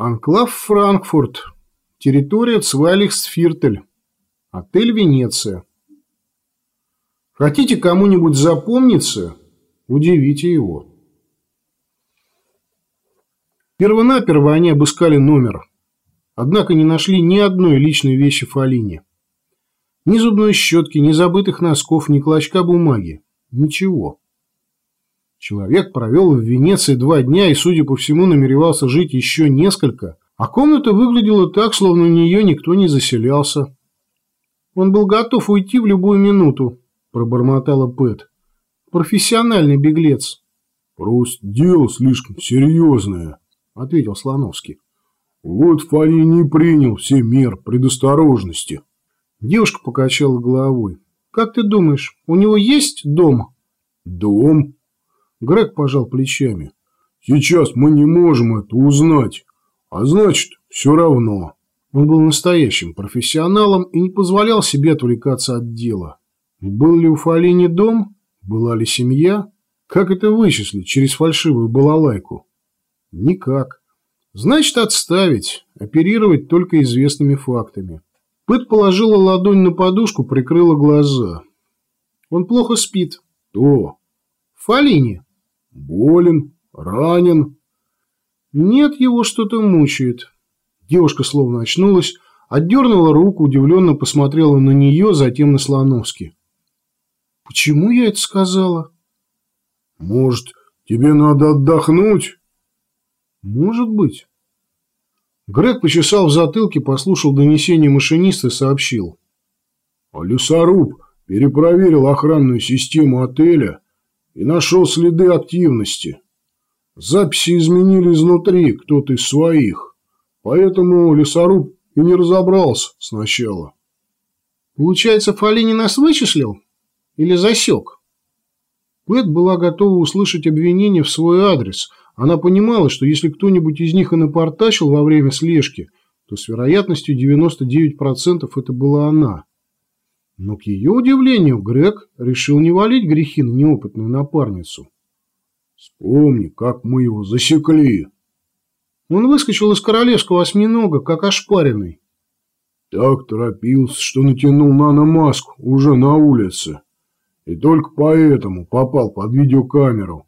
Анклав Франкфурт. Территория Цвайлихсфиртель. Отель Венеция. Хотите кому-нибудь запомниться? Удивите его. Первонаперво они обыскали номер. Однако не нашли ни одной личной вещи Фалини. Ни зубной щетки, ни забытых носков, ни клочка бумаги. Ничего. Человек провел в Венеции два дня и, судя по всему, намеревался жить еще несколько, а комната выглядела так, словно в нее никто не заселялся. Он был готов уйти в любую минуту, пробормотала Пэт. Профессиональный беглец. Просто дело слишком серьезное, ответил Слоновский. Вот Фани не принял все мер предосторожности. Девушка покачала головой. Как ты думаешь, у него есть дом? Дом? Грег пожал плечами. «Сейчас мы не можем это узнать. А значит, все равно». Он был настоящим профессионалом и не позволял себе отвлекаться от дела. Был ли у Фалини дом? Была ли семья? Как это вычислить через фальшивую балалайку? Никак. Значит, отставить, оперировать только известными фактами. Пэт положила ладонь на подушку, прикрыла глаза. Он плохо спит. Кто? Фалини. Болен? Ранен? Нет, его что-то мучает. Девушка словно очнулась, отдернула руку, удивленно посмотрела на нее, затем на Слоновски. Почему я это сказала? Может, тебе надо отдохнуть? Может быть. Грег почесал в затылке, послушал донесение машиниста и сообщил. А лесоруб перепроверил охранную систему отеля и нашел следы активности. Записи изменили изнутри кто-то из своих, поэтому лесоруб и не разобрался сначала. Получается, Фалини нас вычислил? Или засек? Пэт была готова услышать обвинение в свой адрес. Она понимала, что если кто-нибудь из них и напортачил во время слежки, то с вероятностью 99% это была она. Но, к ее удивлению, Грег решил не валить грехи на неопытную напарницу. «Вспомни, как мы его засекли!» Он выскочил из королевского осьминога, как ошпаренный. Так торопился, что натянул наномаску уже на улице. И только поэтому попал под видеокамеру.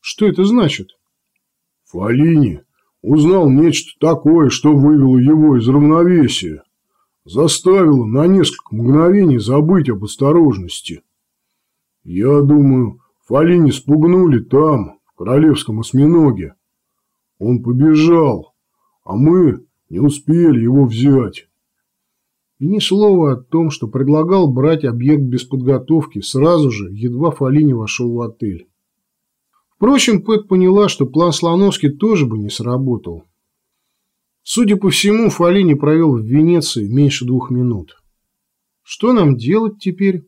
Что это значит? Фалини узнал нечто такое, что вывело его из равновесия заставило на несколько мгновений забыть об осторожности. Я думаю, Фалини спугнули там, в королевском осьминоге. Он побежал, а мы не успели его взять. И ни слова о том, что предлагал брать объект без подготовки сразу же, едва Фалини вошел в отель. Впрочем, Пэт поняла, что план Слоновский тоже бы не сработал. Судя по всему, Фалини провел в Венеции меньше двух минут. Что нам делать теперь?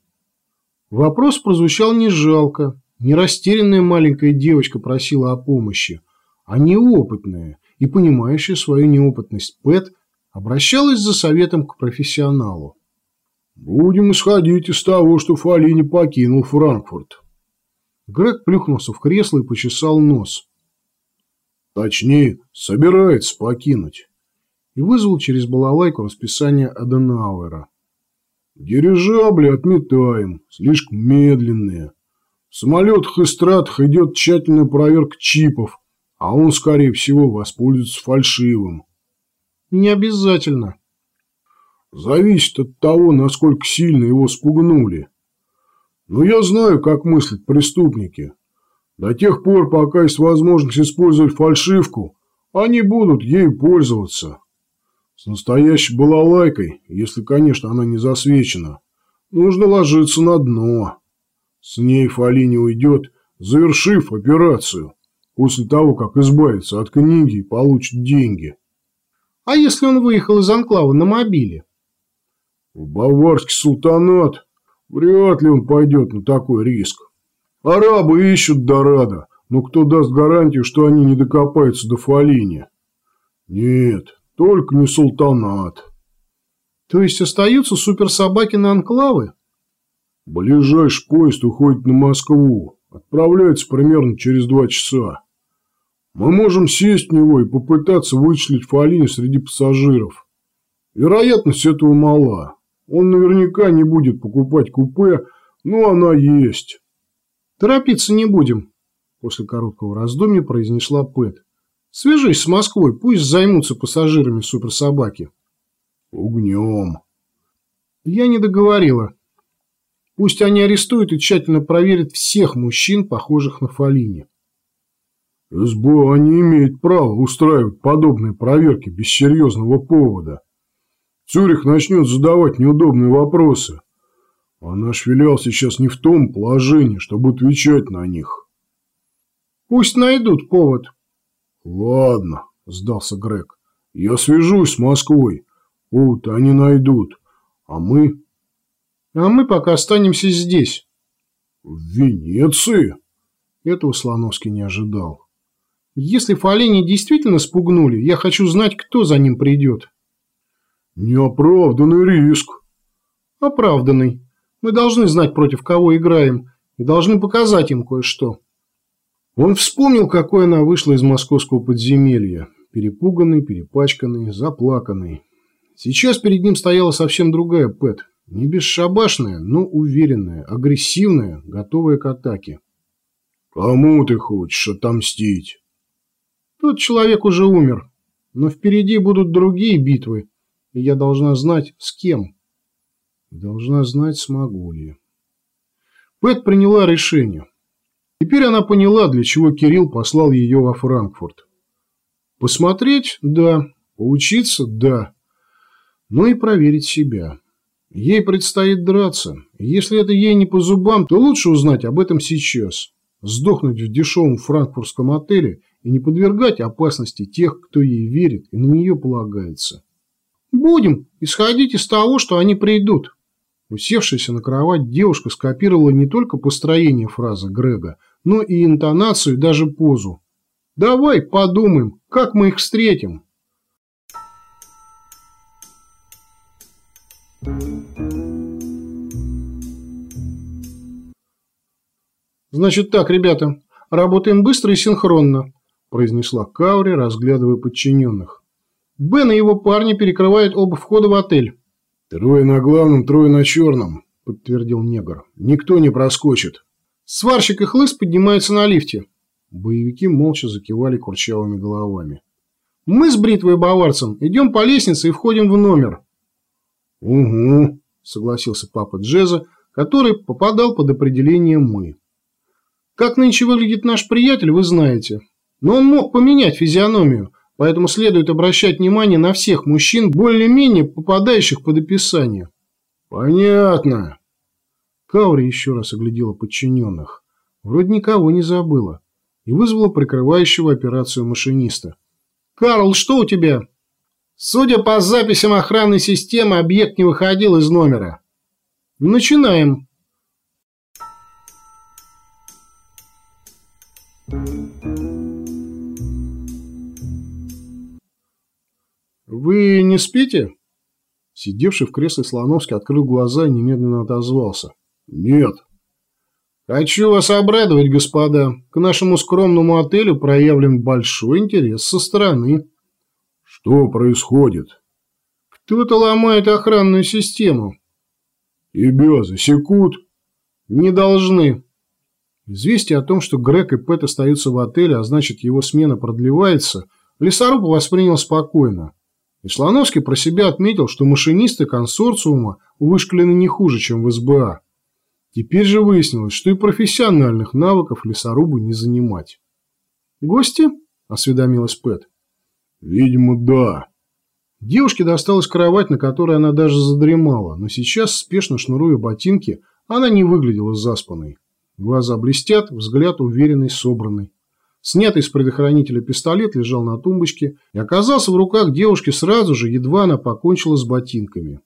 Вопрос прозвучал не жалко. Не растерянная маленькая девочка просила о помощи, а неопытная и понимающая свою неопытность Пэт обращалась за советом к профессионалу. «Будем исходить из того, что Фалини покинул Франкфурт». Грег плюхнулся в кресло и почесал нос. Точнее, собирается покинуть. И вызвал через балалайку расписание Аденауэра. Дирижабли отметаем, слишком медленные. В самолетах и стратах идет тщательная проверка чипов, а он, скорее всего, воспользуется фальшивым. Не обязательно. Зависит от того, насколько сильно его спугнули. Но я знаю, как мыслят преступники. До тех пор, пока есть возможность использовать фальшивку, они будут ею пользоваться. С настоящей балалайкой, если, конечно, она не засвечена, нужно ложиться на дно. С ней Фалини уйдет, завершив операцию, после того, как избавится от книги и получит деньги. А если он выехал из Анклава на мобиле? В Баварский султанат вряд ли он пойдет на такой риск. Арабы ищут Дорадо, но кто даст гарантию, что они не докопаются до Фалини? Нет, только не султанат. То есть остаются суперсобаки на анклавы? Ближайший поезд уходит на Москву. Отправляется примерно через два часа. Мы можем сесть в него и попытаться вычислить Фалини среди пассажиров. Вероятность этого мала. Он наверняка не будет покупать купе, но она есть. Торопиться не будем, после короткого раздумья произнесла Пэт. Свяжись с Москвой, пусть займутся пассажирами суперсобаки. Угнем. Я не договорила. Пусть они арестуют и тщательно проверят всех мужчин, похожих на Фалини. СБА не имеет права устраивать подобные проверки без серьезного повода. Цюрих начнет задавать неудобные вопросы. А наш филиал сейчас не в том положении, чтобы отвечать на них. Пусть найдут повод. Ладно, сдался Грег. Я свяжусь с Москвой. Повод они найдут. А мы... А мы пока останемся здесь. В Венеции? Этого Слоновский не ожидал. Если Фалини действительно спугнули, я хочу знать, кто за ним придет. Неоправданный риск. Оправданный. Мы должны знать, против кого играем, и должны показать им кое-что. Он вспомнил, какой она вышла из московского подземелья. Перепуганный, перепачканный, заплаканный. Сейчас перед ним стояла совсем другая Пэт. Не бесшабашная, но уверенная, агрессивная, готовая к атаке. «Кому ты хочешь отомстить?» Тот человек уже умер, но впереди будут другие битвы, и я должна знать, с кем. Должна знать, смогу ли. Пэт приняла решение. Теперь она поняла, для чего Кирилл послал ее во Франкфурт. Посмотреть – да. Поучиться – да. Но и проверить себя. Ей предстоит драться. Если это ей не по зубам, то лучше узнать об этом сейчас. Сдохнуть в дешевом франкфуртском отеле – и не подвергать опасности тех, кто ей верит и на нее полагается. «Будем исходить из того, что они придут». Усевшаяся на кровать девушка скопировала не только построение фразы Грега, но и интонацию и даже позу. «Давай подумаем, как мы их встретим». Значит так, ребята, работаем быстро и синхронно произнесла Каури, разглядывая подчиненных. Бен и его парни перекрывают оба входа в отель. Трое на главном, трое на черном, подтвердил негр. Никто не проскочит. Сварщик и хлыст поднимаются на лифте. Боевики молча закивали курчавыми головами. Мы с бритвой баварцем идем по лестнице и входим в номер. Угу, согласился папа Джеза, который попадал под определение «мы». Как нынче выглядит наш приятель, вы знаете. Но он мог поменять физиономию, поэтому следует обращать внимание на всех мужчин, более-менее попадающих под описание. Понятно. Каури еще раз оглядела подчиненных. Вроде никого не забыла. И вызвала прикрывающего операцию машиниста. «Карл, что у тебя?» «Судя по записям охранной системы, объект не выходил из номера». «Начинаем». Thank you. «Вы не спите?» Сидевший в кресле Слоновский открыл глаза и немедленно отозвался. «Нет». «Хочу вас обрадовать, господа. К нашему скромному отелю проявлен большой интерес со стороны». «Что происходит?» «Кто-то ломает охранную систему». «Тебя засекут?» «Не должны». Известие о том, что Грег и Пэт остаются в отеле, а значит его смена продлевается, Лесоруб воспринял спокойно. И Слоновский про себя отметил, что машинисты консорциума вышкалены не хуже, чем в СБА. Теперь же выяснилось, что и профессиональных навыков лесорубу не занимать. «Гости?» – осведомилась Пэт. «Видимо, да». Девушке досталась кровать, на которой она даже задремала, но сейчас, спешно шнуруя ботинки, она не выглядела заспанной. Глаза блестят, взгляд уверенный, собранный. Снятый с предохранителя пистолет лежал на тумбочке и оказался в руках девушки сразу же, едва она покончила с ботинками.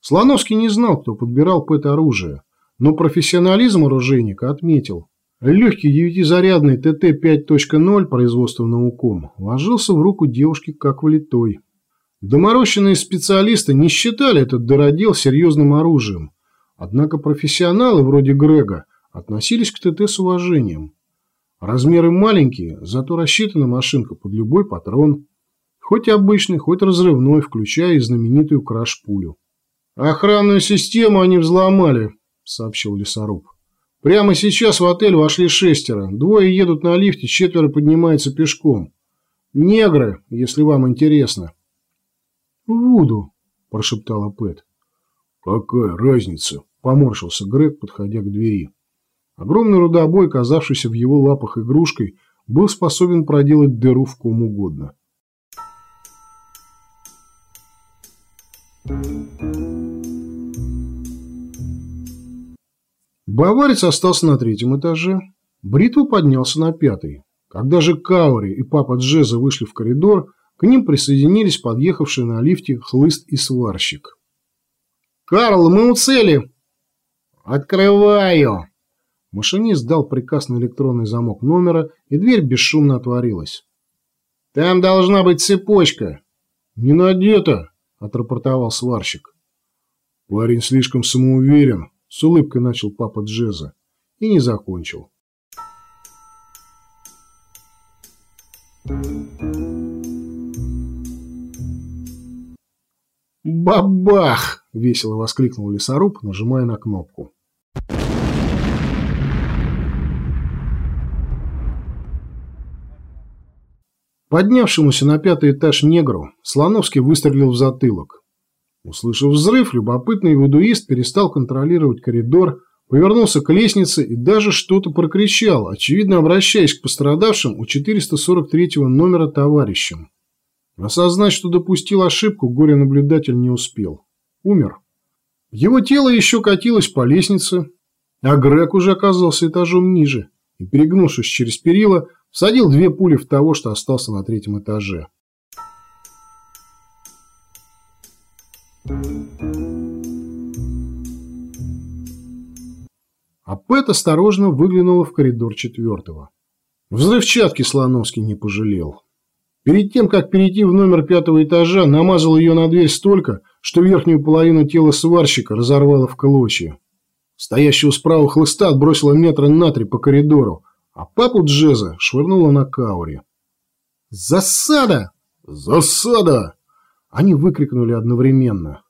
Слоновский не знал, кто подбирал Пэт оружие, но профессионализм оружейника отметил. Легкий девятизарядный ТТ 5.0 производства науком ложился в руку девушки как влитой. Доморощенные специалисты не считали этот дыродел серьезным оружием, однако профессионалы вроде Грега относились к ТТ с уважением. Размеры маленькие, зато рассчитана машинка под любой патрон. Хоть обычный, хоть разрывной, включая и знаменитую краш-пулю. «Охранную систему они взломали», — сообщил лесоруб. «Прямо сейчас в отель вошли шестеро. Двое едут на лифте, четверо поднимаются пешком. Негры, если вам интересно». «Вуду», – прошептала Пэт. «Какая разница?» – поморщился Грег, подходя к двери. Огромный рудобой, казавшийся в его лапах игрушкой, был способен проделать дыру в ком угодно. Баварец остался на третьем этаже. Бритва поднялся на пятый. Когда же Каури и папа Джеза вышли в коридор, к ним присоединились подъехавшие на лифте хлыст и сварщик. «Карл, мы у цели!» «Открываю!» Машинист дал приказ на электронный замок номера, и дверь бесшумно отворилась. «Там должна быть цепочка!» «Не надета!» – отрапортовал сварщик. «Парень слишком самоуверен», – с улыбкой начал папа Джеза и не закончил. «Бабах!» – весело воскликнул лесоруб, нажимая на кнопку. Поднявшемуся на пятый этаж негру Слоновский выстрелил в затылок. Услышав взрыв, любопытный вудуист перестал контролировать коридор, повернулся к лестнице и даже что-то прокричал, очевидно обращаясь к пострадавшим у 443 номера товарищам. Осознать, что допустил ошибку, горе-наблюдатель не успел. Умер. Его тело еще катилось по лестнице, а Грег уже оказался этажом ниже и, перегнувшись через перила, всадил две пули в того, что остался на третьем этаже. А Пэт осторожно выглянула в коридор четвертого. Взрывчатки Слоновский не пожалел. Перед тем, как перейти в номер пятого этажа, намазал ее на дверь столько, что верхнюю половину тела сварщика разорвало в клочья. Стоящего справа хлыста отбросила метра на три по коридору, а папу Джеза швырнула на кауре. «Засада! Засада!» Они выкрикнули одновременно.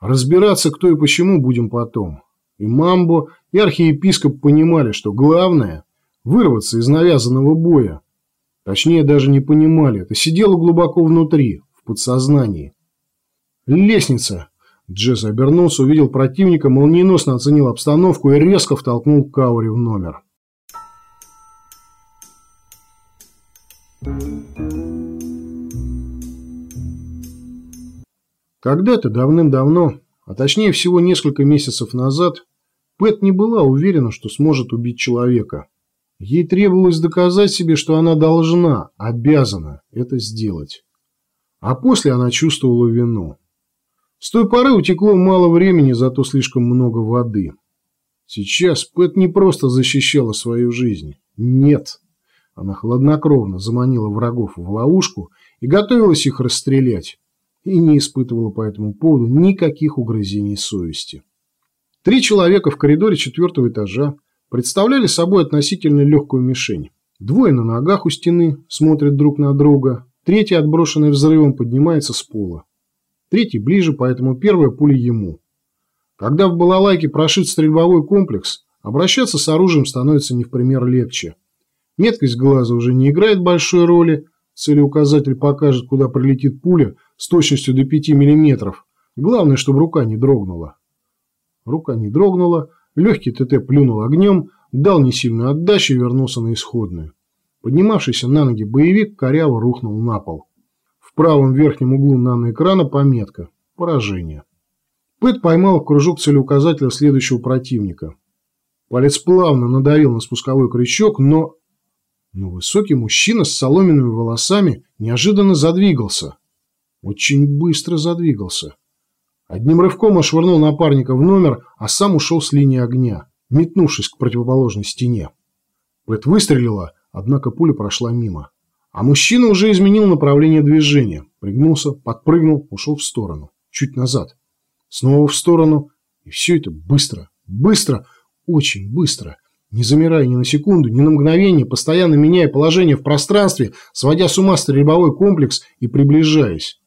Разбираться, кто и почему, будем потом. И Мамбо, и архиепископ понимали, что главное – вырваться из навязанного боя, Точнее, даже не понимали, это сидело глубоко внутри, в подсознании. «Лестница!» Джесс обернулся, увидел противника, молниеносно оценил обстановку и резко втолкнул Каури в номер. Когда-то давным-давно, а точнее всего несколько месяцев назад, Пэт не была уверена, что сможет убить человека. Ей требовалось доказать себе, что она должна, обязана это сделать. А после она чувствовала вину. С той поры утекло мало времени, зато слишком много воды. Сейчас Пэт не просто защищала свою жизнь. Нет. Она хладнокровно заманила врагов в ловушку и готовилась их расстрелять. И не испытывала по этому поводу никаких угрызений совести. Три человека в коридоре четвертого этажа представляли собой относительно легкую мишень. Двое на ногах у стены смотрят друг на друга, третий, отброшенный взрывом, поднимается с пола. Третий ближе, поэтому первая пуля ему. Когда в балалайке прошит стрельбовой комплекс, обращаться с оружием становится не в пример легче. Меткость глаза уже не играет большой роли, целеуказатель покажет, куда прилетит пуля с точностью до 5 мм. Главное, чтобы рука не дрогнула. Рука не дрогнула, Легкий ТТ плюнул огнем, дал несильную отдачу и вернулся на исходную. Поднимавшийся на ноги боевик коряво рухнул на пол. В правом верхнем углу наноэкрана пометка «Поражение». Пэт поймал в кружок целеуказателя следующего противника. Палец плавно надавил на спусковой крючок, но... Но высокий мужчина с соломенными волосами неожиданно задвигался. Очень быстро задвигался. Одним рывком ошвырнул напарника в номер, а сам ушел с линии огня, метнувшись к противоположной стене. Пэт выстрелила, однако пуля прошла мимо. А мужчина уже изменил направление движения. Пригнулся, подпрыгнул, ушел в сторону. Чуть назад. Снова в сторону. И все это быстро, быстро, очень быстро. не замирая ни на секунду, ни на мгновение, постоянно меняя положение в пространстве, сводя с ума стрельбовой комплекс и приближаясь.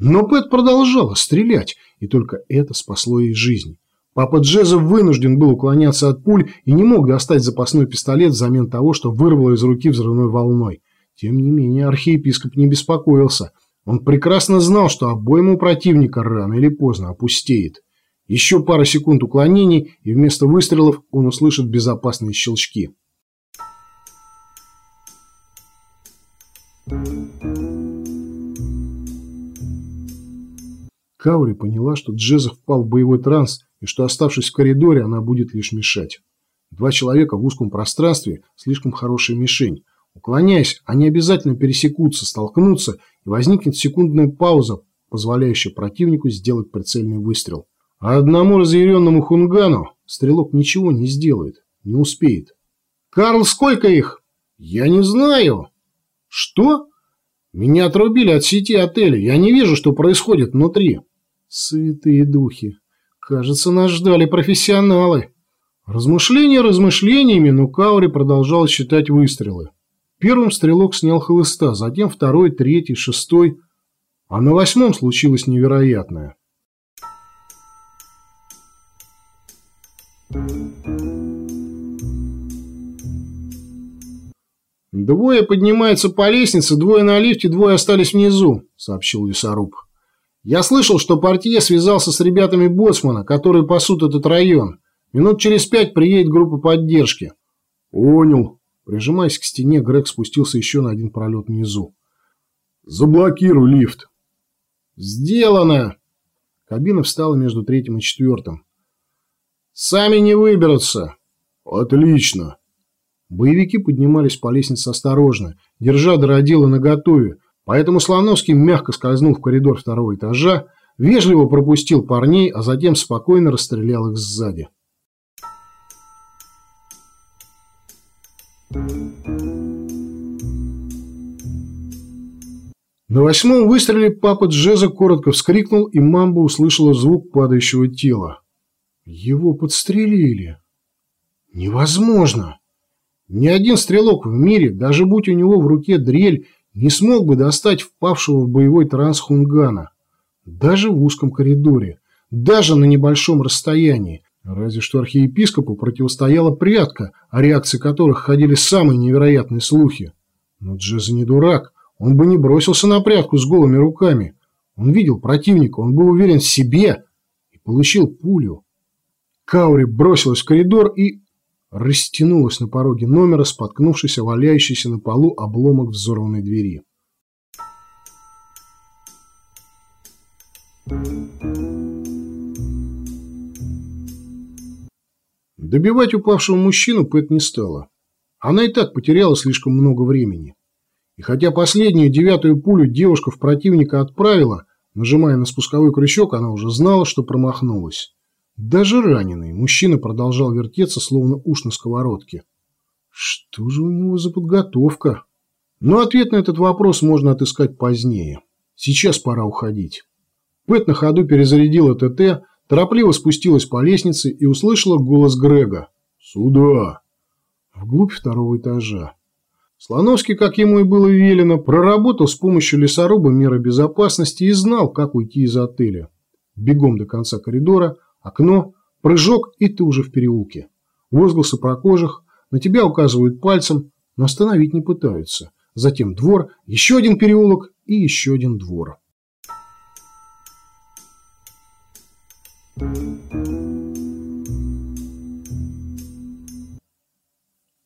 Но Пэт продолжала стрелять, и только это спасло ей жизнь. Папа Джеза вынужден был уклоняться от пуль и не мог достать запасной пистолет взамен того, что вырвало из руки взрывной волной. Тем не менее, архиепископ не беспокоился. Он прекрасно знал, что обойма у противника рано или поздно опустеет. Еще пара секунд уклонений, и вместо выстрелов он услышит безопасные щелчки. Каури поняла, что Джеза впал в боевой транс и что, оставшись в коридоре, она будет лишь мешать. Два человека в узком пространстве – слишком хорошая мишень. Уклоняясь, они обязательно пересекутся, столкнутся, и возникнет секундная пауза, позволяющая противнику сделать прицельный выстрел. А одному разъяренному хунгану стрелок ничего не сделает, не успеет. «Карл, сколько их?» «Я не знаю». «Что?» «Меня отрубили от сети отеля. Я не вижу, что происходит внутри». «Святые духи. Кажется, нас ждали профессионалы». Размышления размышлениями, но Каури продолжал считать выстрелы. Первым стрелок снял хлыста, затем второй, третий, шестой. А на восьмом случилось невероятное. «Двое поднимаются по лестнице, двое на лифте, двое остались внизу», — сообщил лесоруб. «Я слышал, что партия связался с ребятами Боцмана, которые пасут этот район. Минут через пять приедет группа поддержки». «Понял». Прижимаясь к стене, Грег спустился еще на один пролет внизу. «Заблокируй лифт». «Сделано!» Кабина встала между третьим и четвертым. Сами не выберутся. Отлично. Боевики поднимались по лестнице осторожно, держа дородила наготове, поэтому Слоновский мягко скользнул в коридор второго этажа, вежливо пропустил парней, а затем спокойно расстрелял их сзади. На восьмом выстреле папа Джеза коротко вскрикнул, и мамба услышала звук падающего тела. Его подстрелили. Невозможно. Ни один стрелок в мире, даже будь у него в руке дрель, не смог бы достать впавшего в боевой транс Хунгана. Даже в узком коридоре, даже на небольшом расстоянии. Разве что архиепископу противостояла прятка, о реакции которых ходили самые невероятные слухи. Но Джеза не дурак, он бы не бросился на прятку с голыми руками. Он видел противника, он был уверен в себе и получил пулю. Каури бросилась в коридор и растянулась на пороге номера, споткнувшись о валяющийся на полу обломок взорванной двери. Добивать упавшего мужчину Пэт не стала. Она и так потеряла слишком много времени. И хотя последнюю девятую пулю девушка в противника отправила, нажимая на спусковой крючок, она уже знала, что промахнулась. Даже раненый мужчина продолжал вертеться, словно уж на сковородке. Что же у него за подготовка? Но ответ на этот вопрос можно отыскать позднее. Сейчас пора уходить. Пэт на ходу перезарядила ТТ, торопливо спустилась по лестнице и услышала голос Грега. «Сюда!» Вглубь второго этажа. Слоновский, как ему и было велено, проработал с помощью лесоруба меры безопасности и знал, как уйти из отеля. Бегом до конца коридора – Окно, прыжок, и ты уже в переулке. Возгласы прохожих, на тебя указывают пальцем, но остановить не пытаются. Затем двор, еще один переулок и еще один двор. Thank you.